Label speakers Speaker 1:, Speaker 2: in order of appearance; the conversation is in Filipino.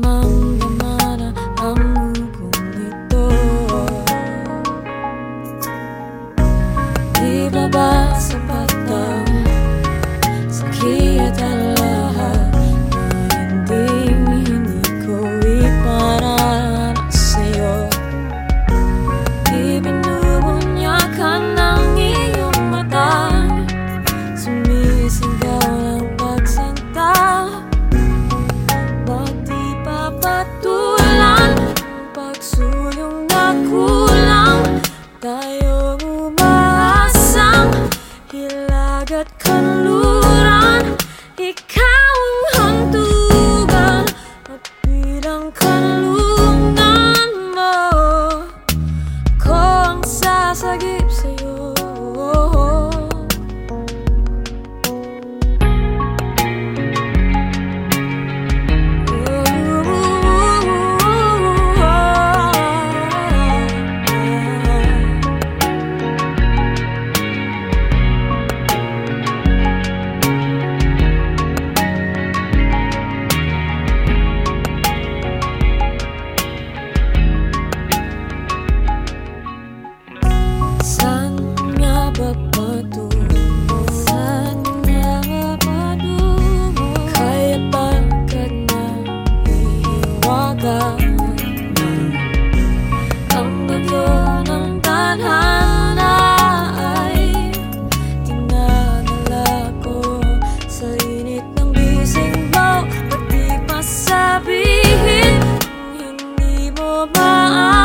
Speaker 1: Naramdaman ang ugong nito. Di ba ba got kind of loose. my